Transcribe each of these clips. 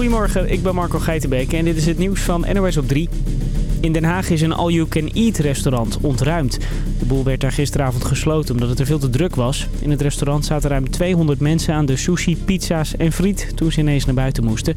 Goedemorgen, ik ben Marco Geitenbeek en dit is het nieuws van NOS op 3. In Den Haag is een all-you-can-eat restaurant ontruimd. De boel werd daar gisteravond gesloten omdat het er veel te druk was. In het restaurant zaten ruim 200 mensen aan de sushi, pizza's en friet toen ze ineens naar buiten moesten.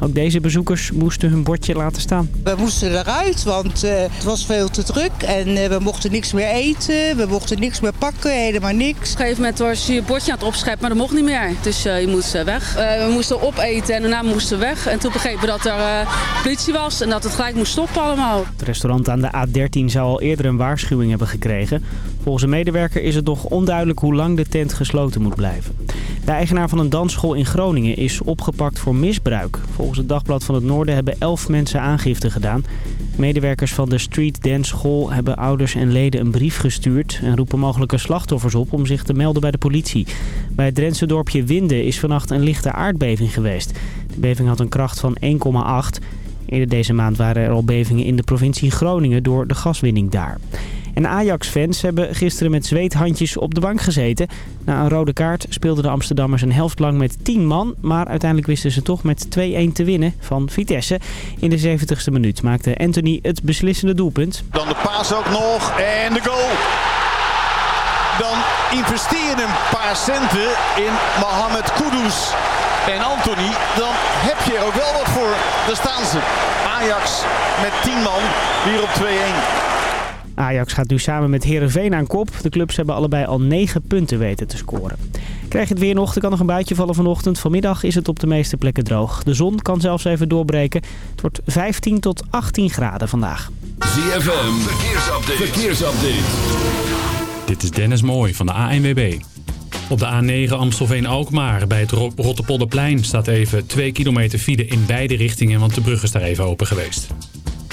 Ook deze bezoekers moesten hun bordje laten staan. We moesten eruit, want uh, het was veel te druk en uh, we mochten niks meer eten. We mochten niks meer pakken, helemaal niks. Op een gegeven moment was je je bordje aan het opscheppen, maar dat mocht niet meer. Dus uh, je moest weg. we moesten opeten en daarna moesten we weg. En toen begrepen we dat er politie was en dat het gelijk moest stoppen allemaal. Het restaurant aan de A13 zou al eerder een waarschuwing hebben gekregen. Volgens een medewerker is het nog onduidelijk hoe lang de tent gesloten moet blijven. De eigenaar van een dansschool in Groningen is opgepakt voor misbruik. Volgens het Dagblad van het Noorden hebben elf mensen aangifte gedaan. Medewerkers van de Street Dance School hebben ouders en leden een brief gestuurd... en roepen mogelijke slachtoffers op om zich te melden bij de politie. Bij het Drentse dorpje Winden is vannacht een lichte aardbeving geweest. De beving had een kracht van 1,8. Eerder deze maand waren er al bevingen in de provincie Groningen door de gaswinning daar. En Ajax-fans hebben gisteren met zweethandjes op de bank gezeten. Na een rode kaart speelden de Amsterdammers een helft lang met 10 man. Maar uiteindelijk wisten ze toch met 2-1 te winnen van Vitesse. In de 70ste minuut maakte Anthony het beslissende doelpunt. Dan de paas ook nog en de goal. Dan investeer je een paar centen in Mohamed Kudus en Anthony. Dan heb je er ook wel wat voor. Daar staan ze. Ajax met 10 man hier op 2-1. Ajax gaat nu samen met Herenveen aan kop. De clubs hebben allebei al 9 punten weten te scoren. Krijg je het weer nog, er kan nog een buitje vallen vanochtend. Vanmiddag is het op de meeste plekken droog. De zon kan zelfs even doorbreken. Het wordt 15 tot 18 graden vandaag. ZFM, verkeersupdate. verkeersupdate. Dit is Dennis Mooij van de ANWB. Op de A9 Amstelveen-Alkmaar bij het Rotterpolderplein staat even 2 kilometer file in beide richtingen, want de brug is daar even open geweest.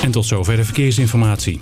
En tot zover de verkeersinformatie.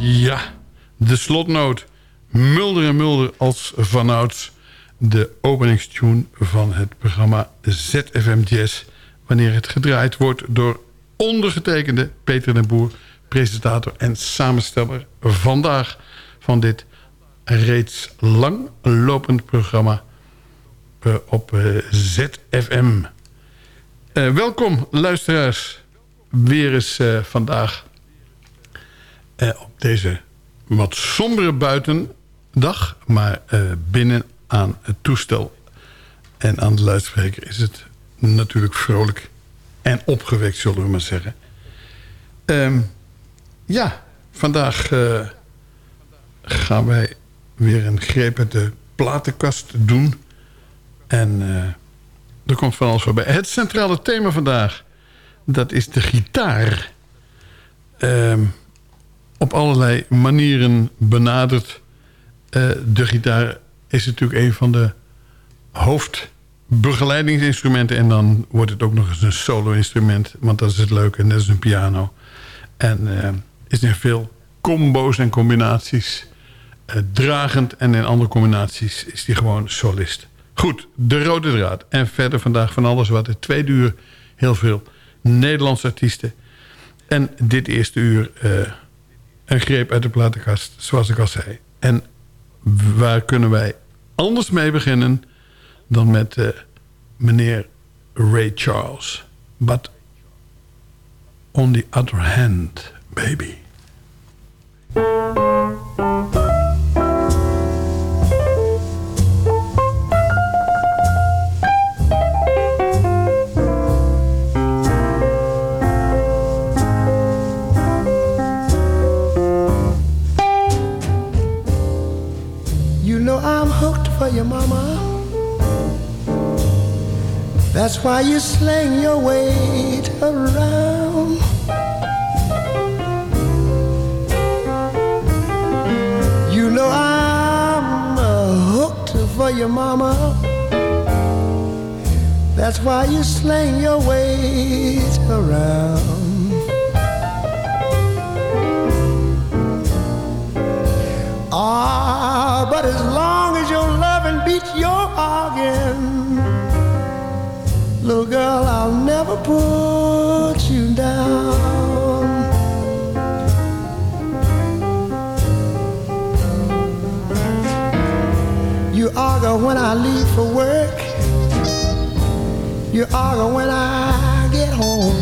Ja, de slotnoot. Mulder en Mulder als vanouds de openingstune van het programma ZFM Jazz... wanneer het gedraaid wordt door ondergetekende Peter den Boer... presentator en samensteller vandaag van dit reeds lang lopend programma eh, op eh, ZFM. Eh, welkom luisteraars, weer eens vandaag eh, op deze wat sombere buitendag... maar eh, binnen aan het toestel en aan de luidspreker is het natuurlijk vrolijk en opgewekt, zullen we maar zeggen. Ehm, ja, vandaag eh, gaan wij weer een greep uit de platenkast doen. En er komt van alles voorbij. Het centrale thema vandaag, dat is de gitaar. Ehm, op allerlei manieren benaderd. Eh, de gitaar is natuurlijk een van de hoofdbegeleidingsinstrumenten. En dan wordt het ook nog eens een solo-instrument. Want dat is het leuke, net als een piano. En eh, is in veel combo's en combinaties eh, dragend. En in andere combinaties is die gewoon solist. Goed, de rode draad. En verder vandaag van alles wat. Het tweede uur heel veel Nederlandse artiesten. En dit eerste uur een greep uit de platenkast, zoals ik al zei. En waar kunnen wij anders mee beginnen dan met eh, meneer Ray Charles. But on the other hand, baby. Why you sling your weight around. You know I'm hooked for your mama. That's why you sling your weight around. Ah, but as long as your loving beats your organ, little girl, I'll never put you down. You argue when I leave for work. You argue when I get home.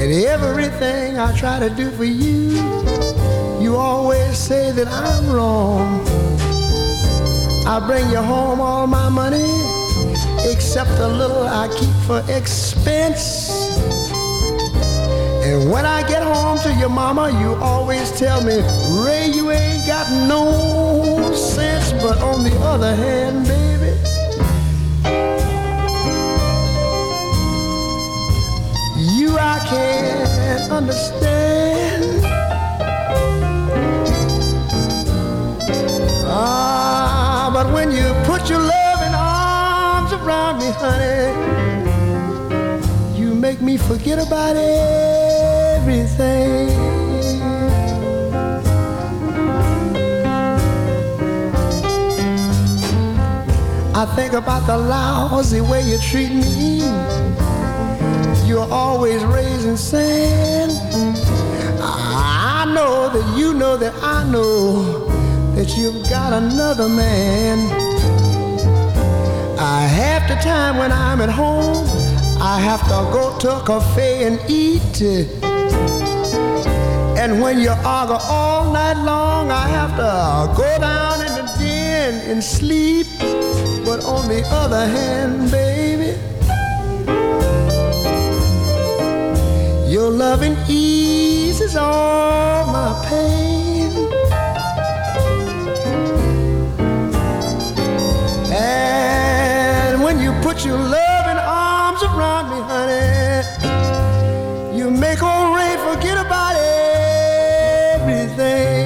And everything I try to do for you, you always say that I'm wrong. I bring you home all my money, except a little I keep for expense. And when I get home to your mama, you always tell me, Ray, you ain't got no sense. But on the other hand, baby, you I can't understand. Ah, but when you around me, honey, you make me forget about everything. I think about the lousy way you treat me. You're always raising sand. I know that you know that I know that you've got another man. I half the time when I'm at home, I have to go to a cafe and eat. And when you argue all night long, I have to go down in the den and sleep. But on the other hand, baby, your loving eases all my pain. You put your loving arms around me, honey, you make old Ray forget about everything.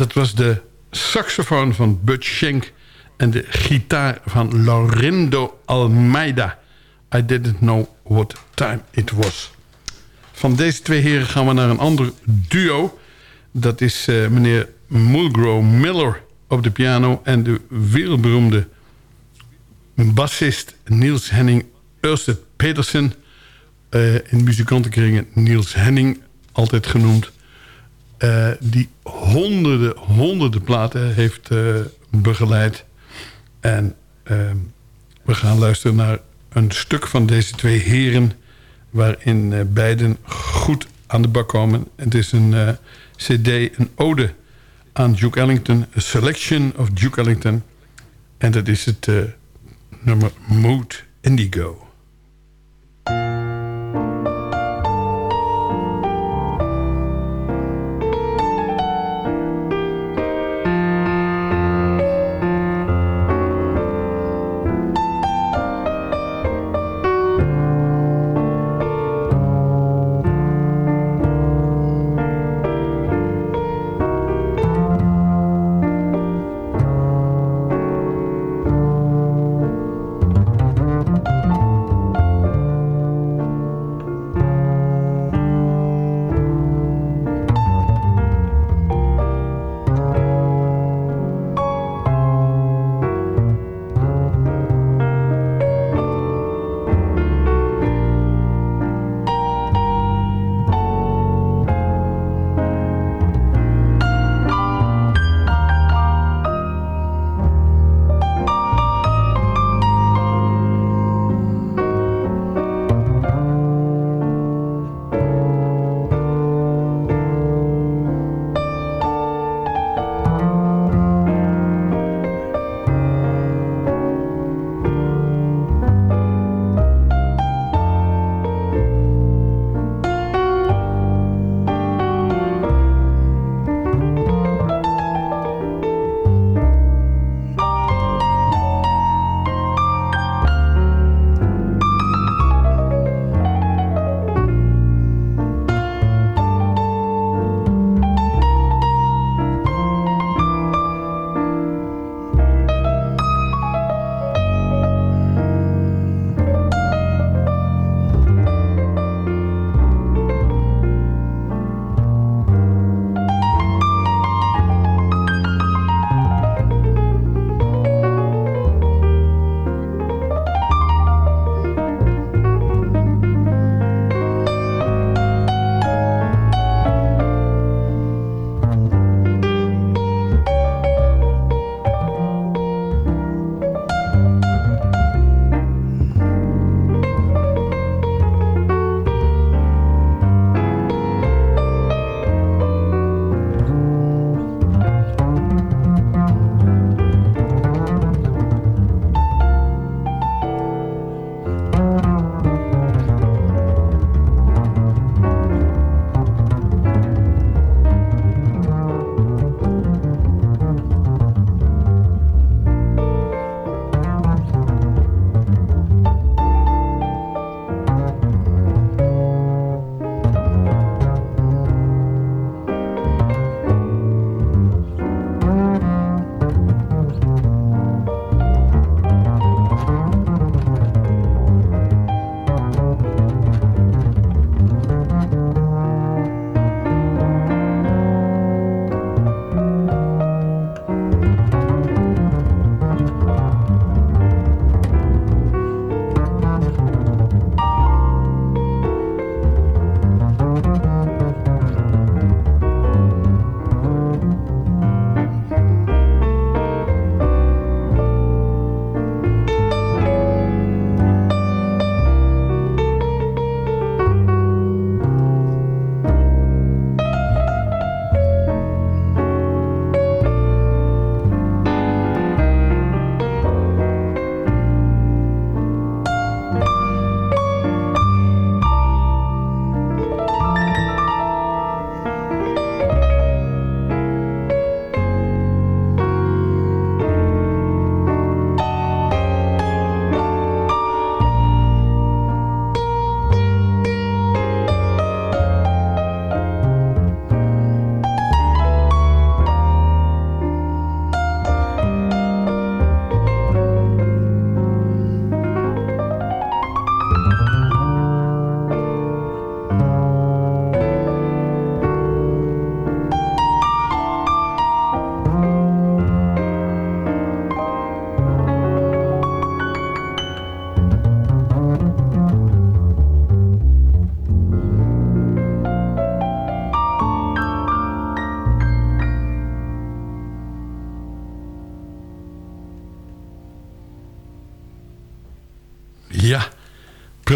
Dat was de saxofoon van Bud Schenk... en de gitaar van Laurindo Almeida. I didn't know what time it was. Van deze twee heren gaan we naar een ander duo. Dat is eh, meneer Mulgrew Miller op de piano... en de wereldberoemde bassist Niels Henning Ørsted Petersen... eh, in muzikantenkringen Niels Henning altijd genoemd... eh, die honderden, honderden platen heeft eh, begeleid. En ehm, we gaan luisteren naar een stuk van deze twee heren... waarin eh, beiden goed aan de bak komen. Het is een cd, een ode aan Duke Ellington. A selection of Duke Ellington. En dat is het nummer Mood Indigo.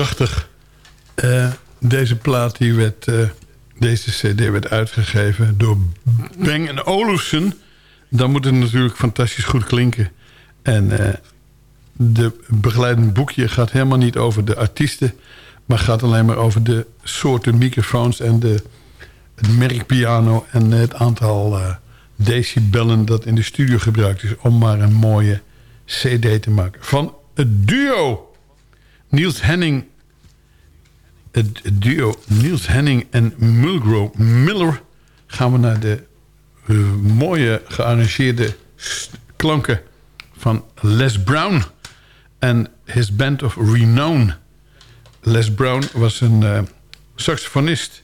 Prachtig. Eh, deze plaat die werd, eh, deze cd werd uitgegeven door Bang Olufsen. Dan moet het natuurlijk fantastisch goed klinken. En eh, de begeleidend boekje gaat helemaal niet over de artiesten... maar gaat alleen maar over de soorten microfoons... en de, het merkpiano en het aantal decibellen... dat in de studio gebruikt is om maar een mooie cd te maken. Van het duo Niels Henning... Het duo Niels Henning en Mulgrew Miller... gaan we naar de eh, mooie gearrangeerde klanken van Les Brown en his band of renown. Les Brown was een eh, saxofonist,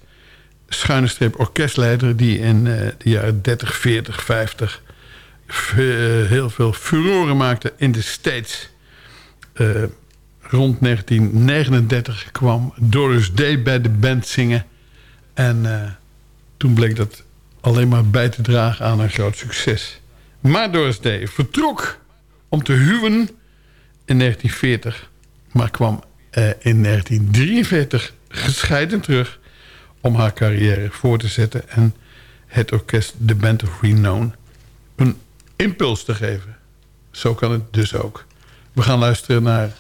schuine streep orkestleider... die in eh, de jaren 30, 40, 50 v- eh, heel veel furoren maakte in de States. Rond 1939 kwam Doris Day bij de band zingen. En eh, toen bleek dat alleen maar bij te dragen aan een groot succes. Maar Doris Day vertrok om te huwen in 1940... maar kwam eh, in 1943 gescheiden terug... om haar carrière voor te zetten... en het orkest The Band of Renown een impuls te geven. Zo kan het dus ook. We gaan luisteren naar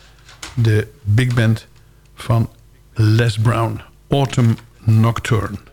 de big band van Les Brown. Autumn Nocturne.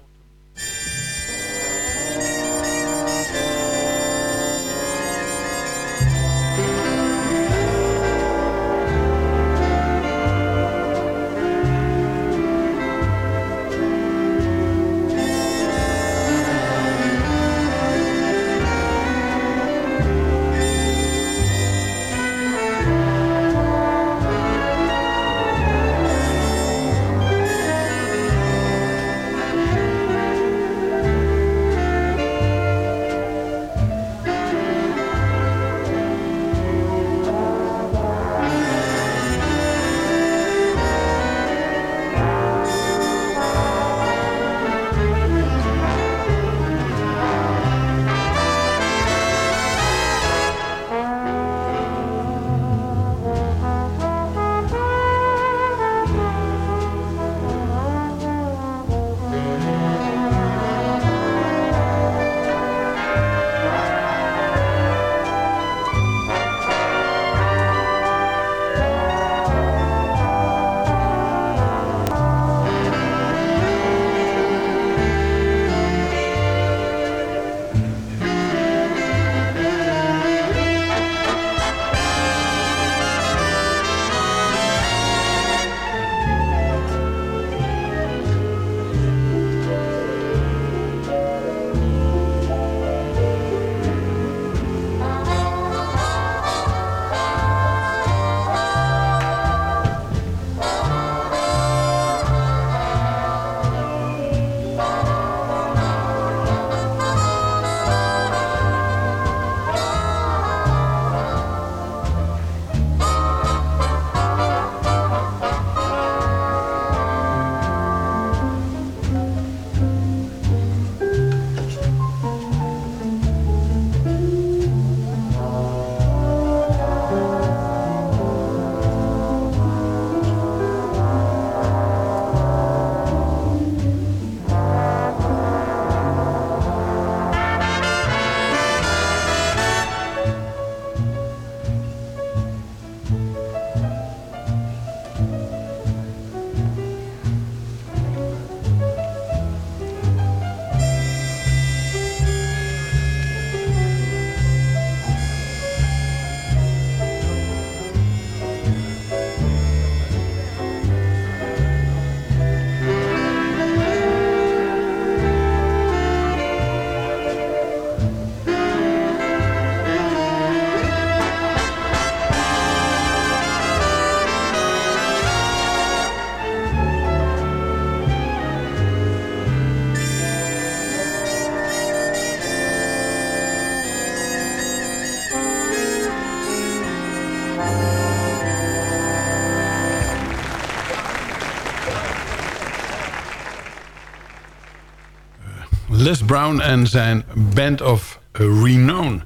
Les Brown en zijn Band of Renown.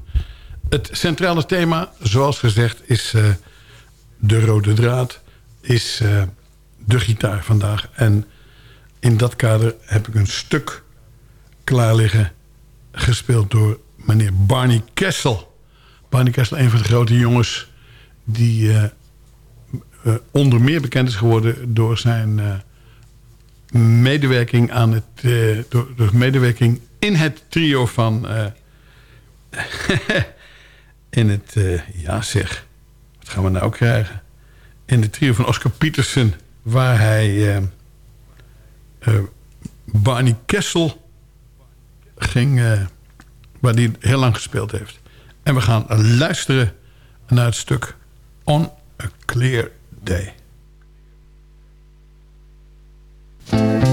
Het centrale thema, zoals gezegd, is eh, de rode draad. is eh, de gitaar vandaag. En in dat kader heb ik een stuk klaar liggen... gespeeld door meneer Barney Kessel. Barney Kessel, een van de grote jongens... die uh, onder meer bekend is geworden door zijn medewerking aan het... door, door medewerking in het trio van... in het... ja zeg, wat gaan we nou krijgen? In het trio van Oscar Peterson... waar hij Barney Kessel ging... waar hij heel lang gespeeld heeft. En we gaan luisteren naar het stuk On a Clear Day. On a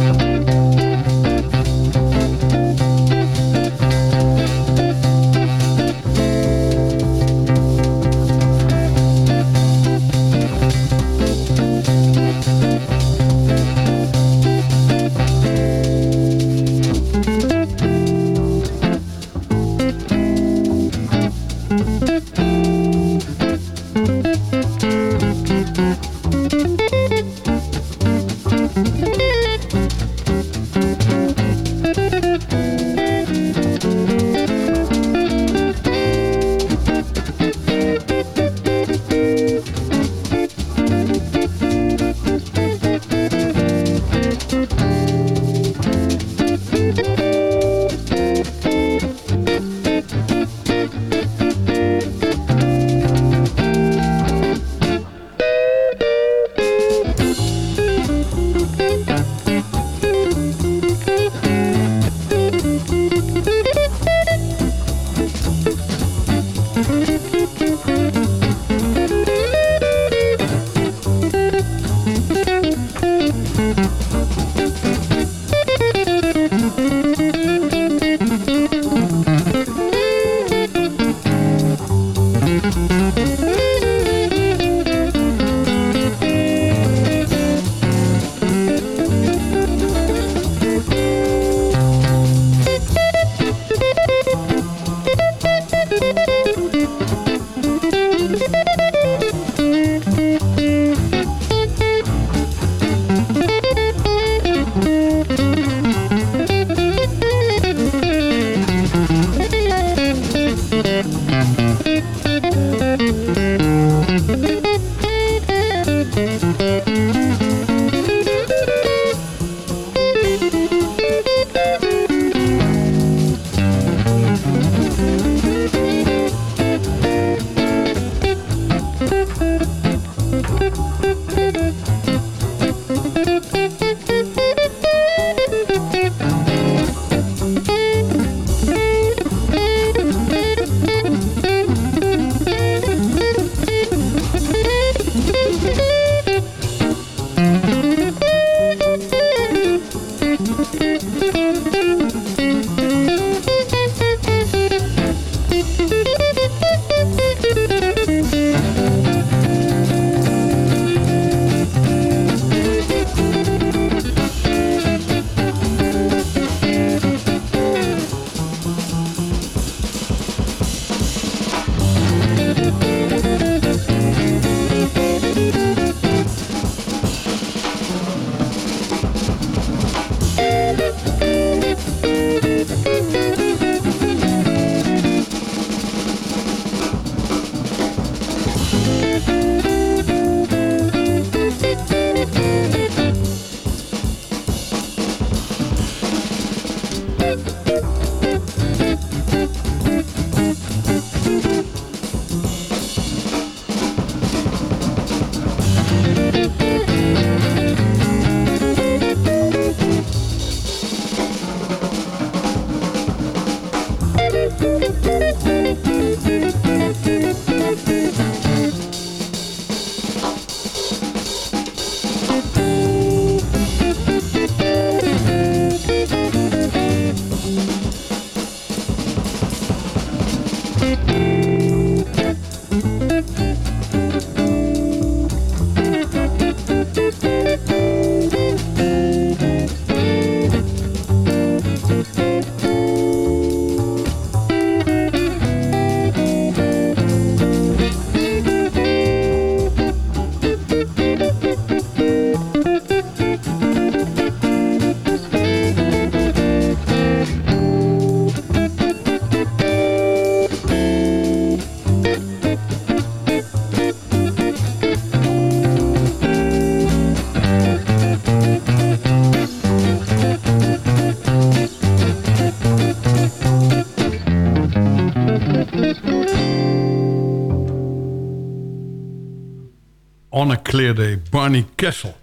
Barney Kessel.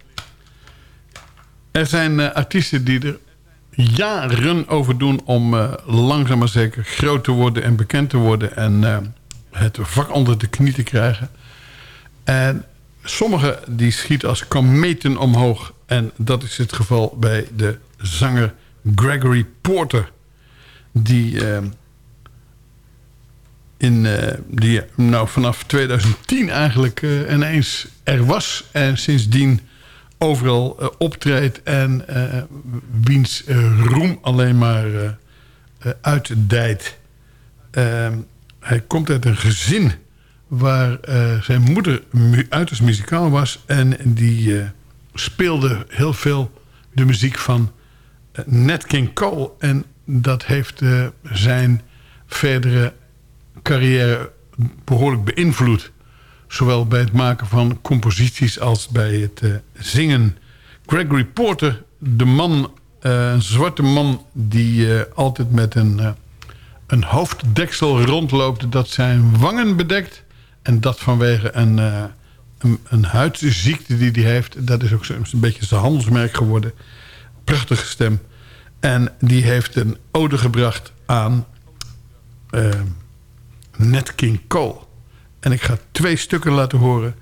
Er zijn eh, artiesten die er jaren over doen om uh, langzaam maar zeker groot te worden en bekend te worden en uh, het vak onder de knie te krijgen. En sommigen die schieten als kometen omhoog en dat is het geval bij de zanger Gregory Porter die in, die nou vanaf 2010 eigenlijk uh, ineens er was. En sindsdien overal uh, optreedt. En wiens roem alleen maar uitdijt. Ehm, hij komt uit een gezin waar zijn moeder mu uiterst muzikaal was. En die speelde heel veel de muziek van Nat King Cole. En dat heeft zijn verdere carrière behoorlijk beïnvloed. Zowel bij het maken van composities als bij het uh, zingen. Gregory Porter, de man, uh, een zwarte man... die uh, altijd met een, een hoofddeksel rondloopt... dat zijn wangen bedekt. En dat vanwege een, een, een huidziekte die hij heeft. Dat is ook een beetje zijn handelsmerk geworden. Prachtige stem. En die heeft een ode gebracht aan... Nat King Cole. En ik ga twee stukken laten horen.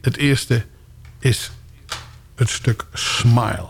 Het eerste is het stuk. Smile,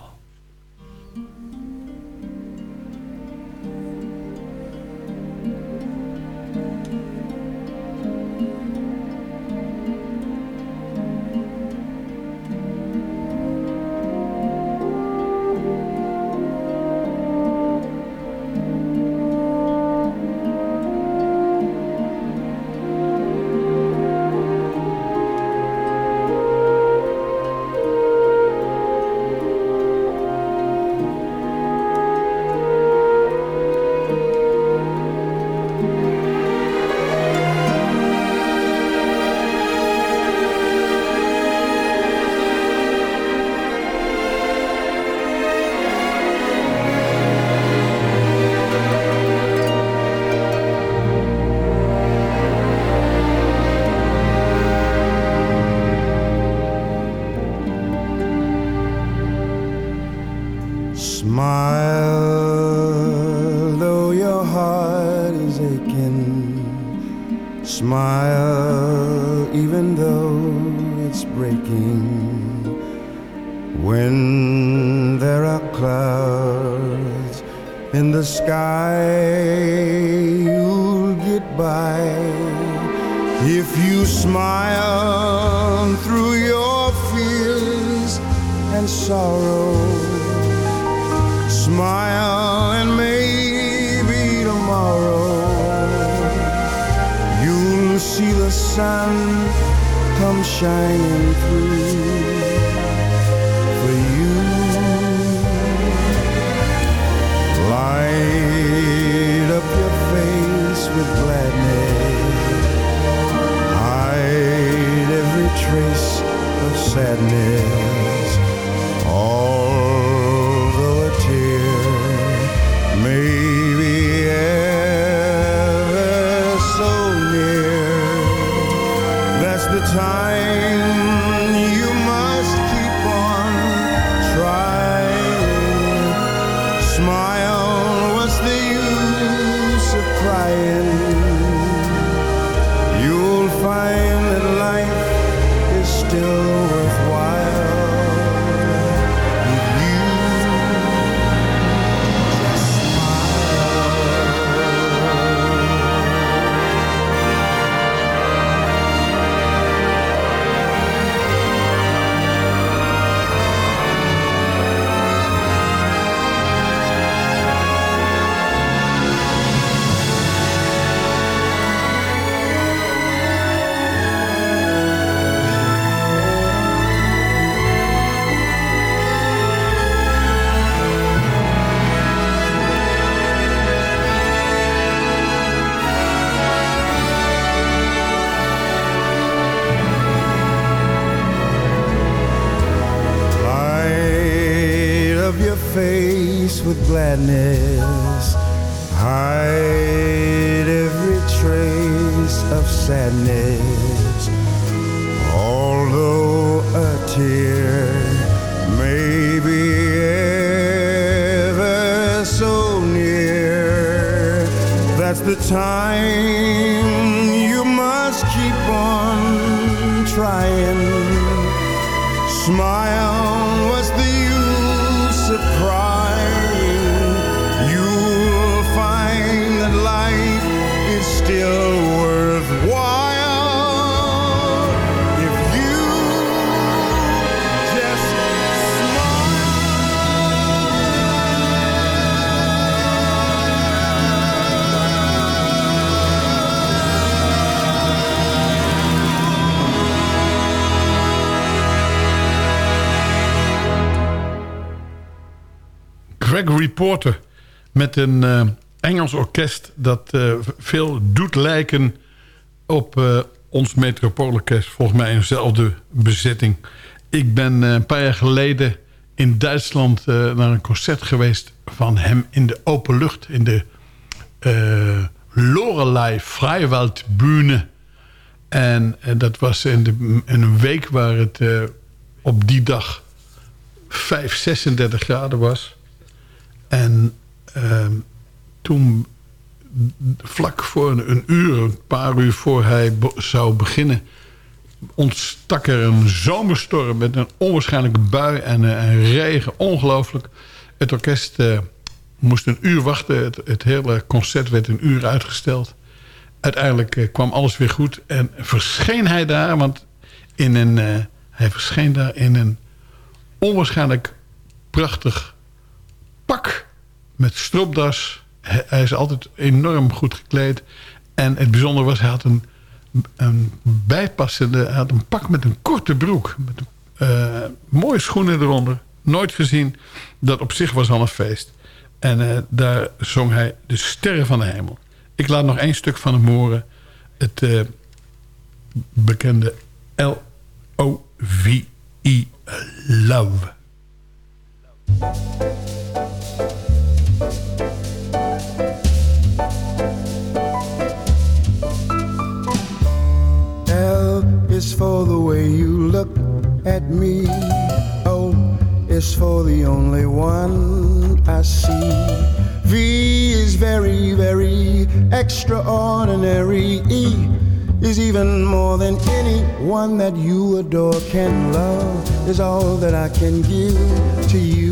sadness, hide every trace of sadness. Although a tear may be ever so near, that's the time Porter met een eh, Engels orkest... dat eh, veel doet lijken op eh, ons Metropoolorkest. Volgens mij eenzelfde bezetting. Ik ben een paar jaar geleden in Duitsland naar een concert geweest... van hem in de open lucht. In de Lorelei Vrijwaldbühne. En, en dat was in, de, in een week waar het op die dag 5, 36 graden was... En uh, toen, vlak voor een, uur, een paar uur voor hij zou beginnen... ontstak er een zomerstorm met een onwaarschijnlijke bui en, uh, en regen. Ongelooflijk. Het orkest uh, moest een uur wachten. Het, hele concert werd een uur uitgesteld. Uiteindelijk uh, kwam alles weer goed. En verscheen hij daar, want in een, hij verscheen daar in een onwaarschijnlijk prachtig pak met stropdas. Hij is altijd enorm goed gekleed. En het bijzondere was, hij had een, een bijpassende... Hij had een pak met een korte broek. Met uh, mooie schoenen eronder. Nooit gezien. Dat op zich was al een feest. En uh, daar zong hij de sterren van de hemel. Ik laat nog één stuk van hem horen. Het uh, bekende L-O-V-I Love. That you adore. Can love, is all that I can give to you.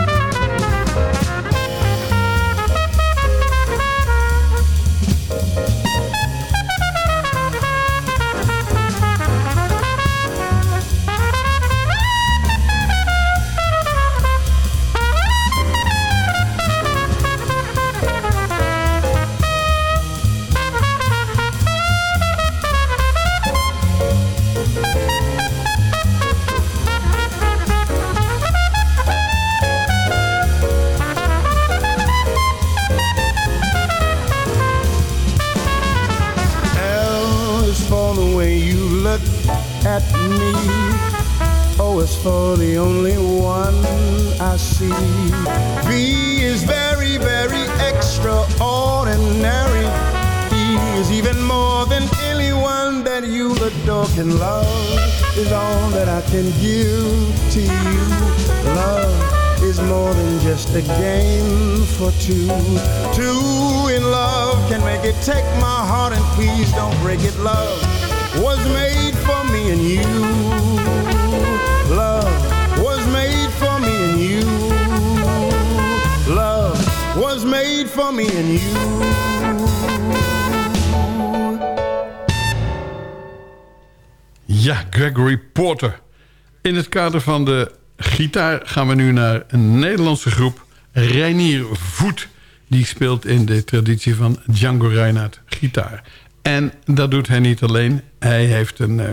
Van de gitaar gaan we nu naar een Nederlandse groep. Reinier Voet. Die speelt in de traditie van Django Reinhardt gitaar. En dat doet hij niet alleen. Hij heeft een, uh,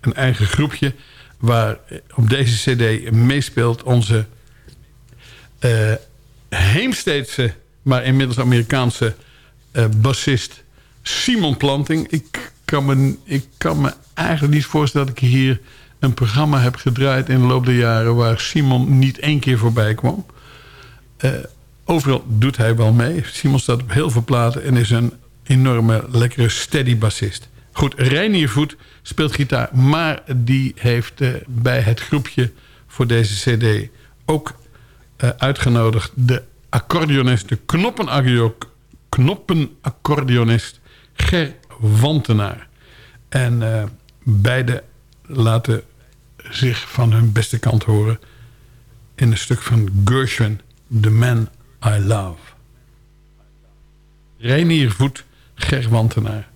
een eigen groepje waar op deze cd meespeelt onze uh, Heemsteedse, maar inmiddels Amerikaanse uh, bassist Simon Planting. Ik kan, me, ik kan me eigenlijk niet voorstellen dat ik hier een programma heb gedraaid in de loop der jaren... waar Simon niet één keer voorbij kwam. Uh, overal doet hij wel mee. Simon staat op heel veel platen en is een enorme lekkere steady bassist. Goed, Reinier Voet speelt gitaar. Maar die heeft eh, bij het groepje voor deze cd ook eh, uitgenodigd... de accordeonist, de knoppenaccordeonist, Ger Wantenaar. En beide laten zich van hun beste kant horen... in een stuk van Gershwin, The Man I Love. Reinier Voet, Ger Wantenaar.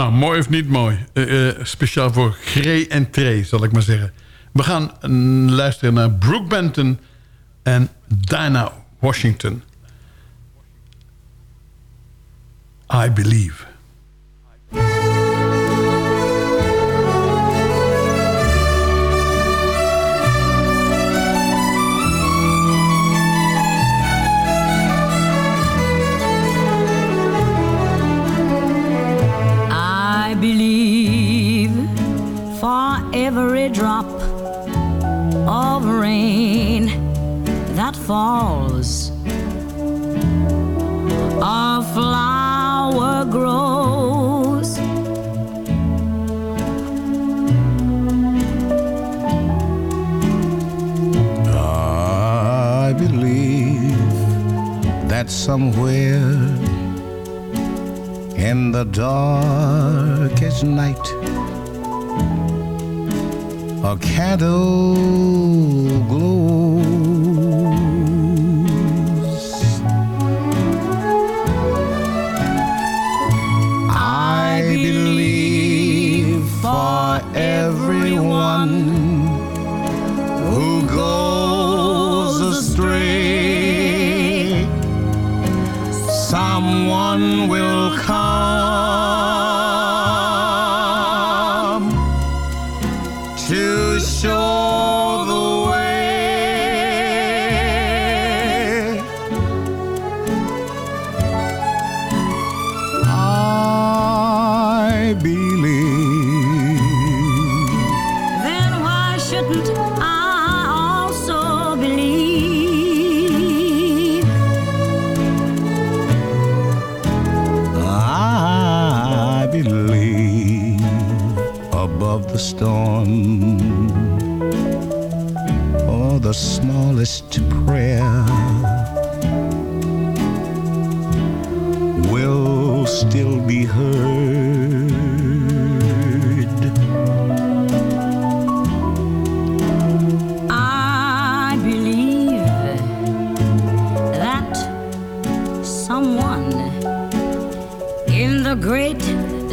Nou, mooi of niet mooi. Eh, eh, speciaal voor Grey en Trey, zal ik maar zeggen. We gaan mm, luisteren naar Brooke Benton en Diana Washington. I Believe. Falls, a flower grows. I believe that somewhere in the darkest night, a candle glows.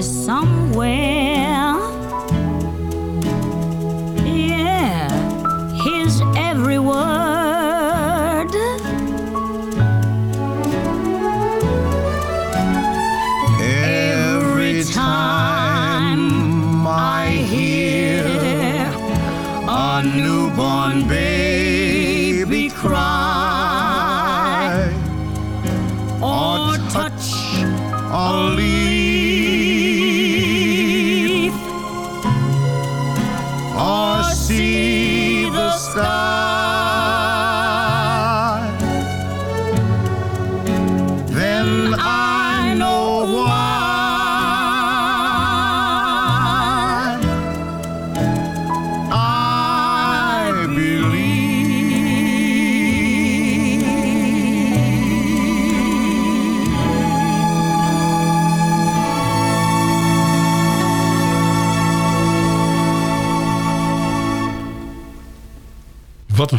somewhere.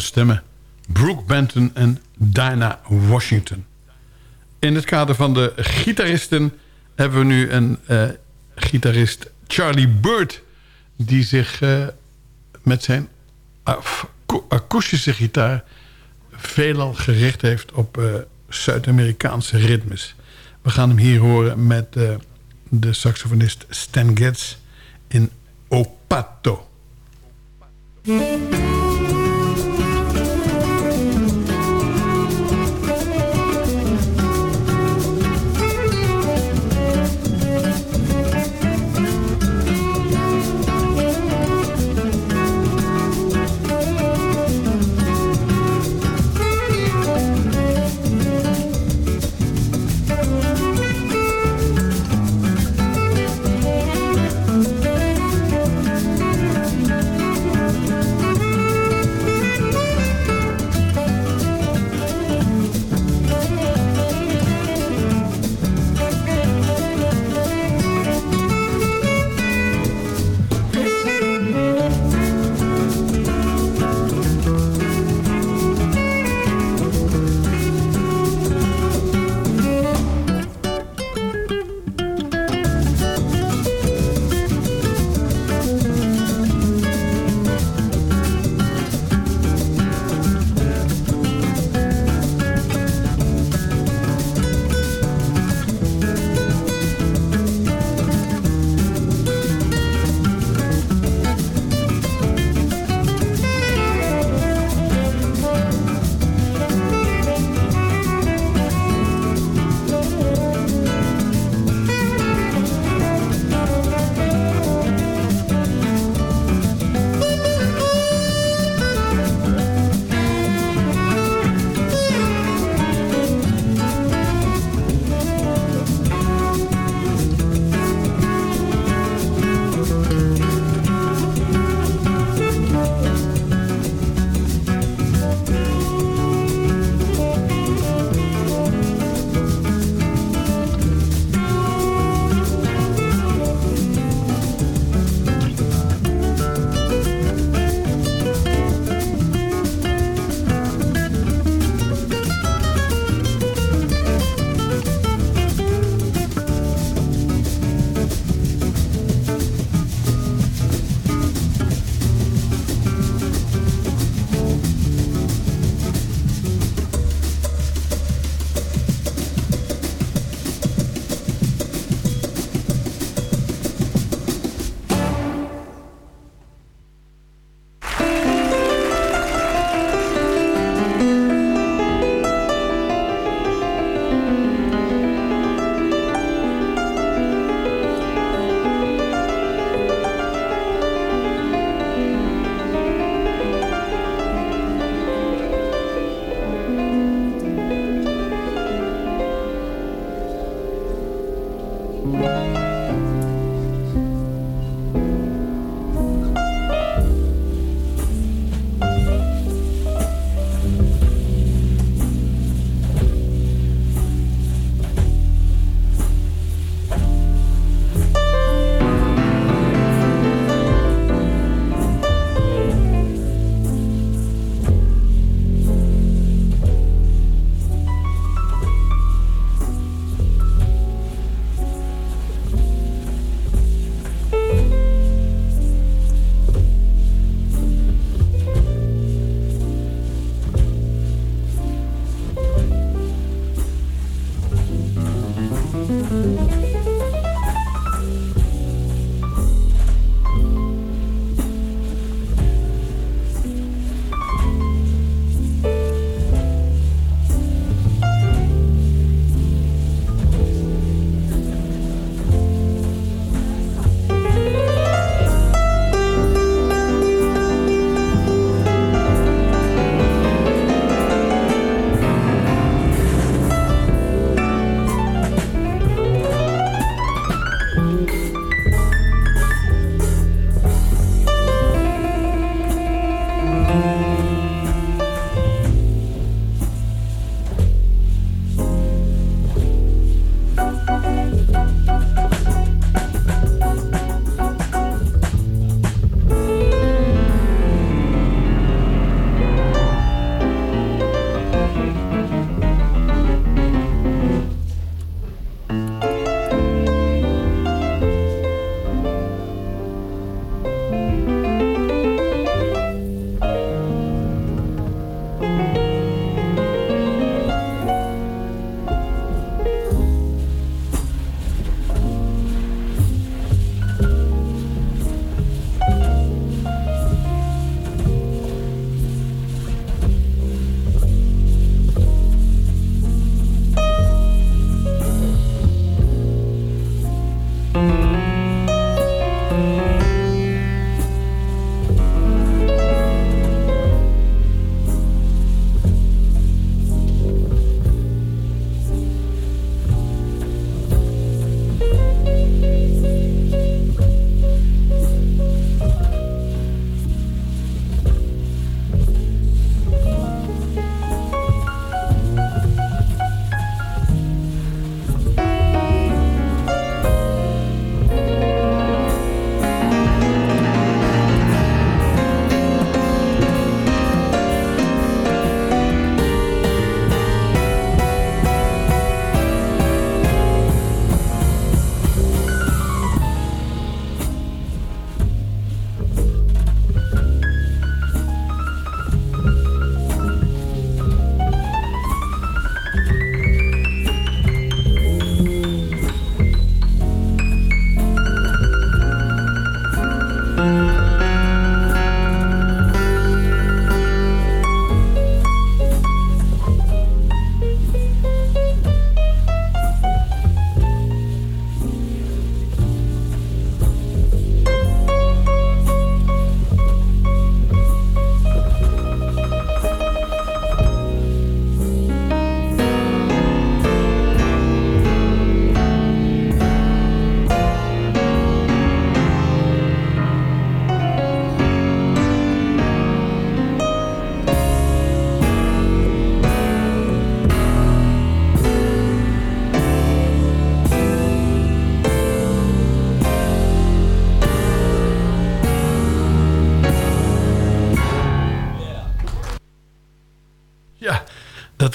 Stemmen. Brooke Benton en Dinah Washington. In het kader van de gitaristen hebben we nu een eh, gitarist Charlie Bird... die zich eh, met zijn akoestische gitaar... veelal gericht heeft op eh, Zuid-Amerikaanse ritmes. We gaan hem hier horen met de saxofonist Stan Getz in Opato. Thank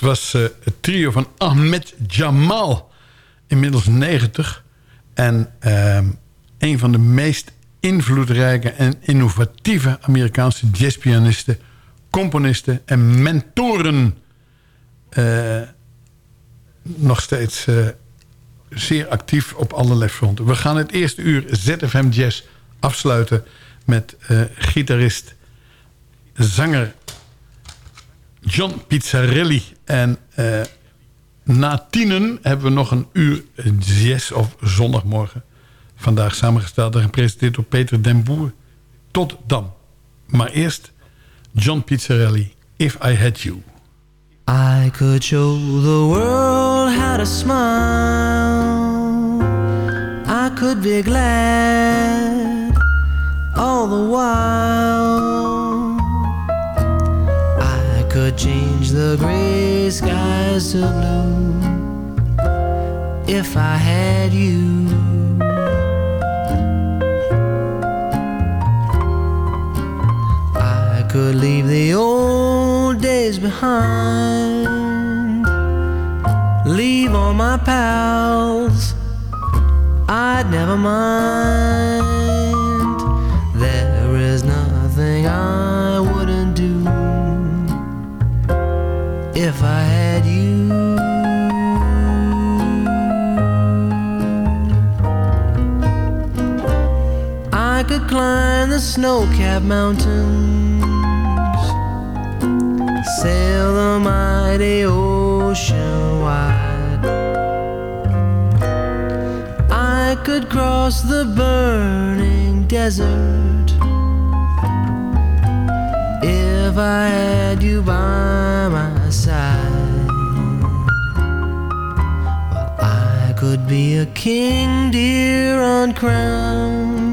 was uh, het trio van Ahmed Jamal. Inmiddels 90. En uh, een van de meest invloedrijke en innovatieve Amerikaanse jazzpianisten, componisten en mentoren. Uh, nog steeds uh, zeer actief op allerlei fronten. We gaan het eerste uur ZFM Jazz afsluiten met gitarist, zanger John Pizzarelli. En uh, na tienen hebben we nog een uur jazz of zondagmorgen. Vandaag samengesteld en gepresenteerd door Peter den Boer. Tot dan. Maar eerst John Pizzarelli, If I Had You. I could show the world how to smile. I could be glad all the while. Change the gray skies to blue if I had you. I could leave the old days behind. Leave all my pals, I'd never mind. Snow-capped mountains sail the mighty ocean wide. I could cross the burning desert if I had you by my side. Well, I could be a king, dear, uncrowned,